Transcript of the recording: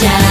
찾아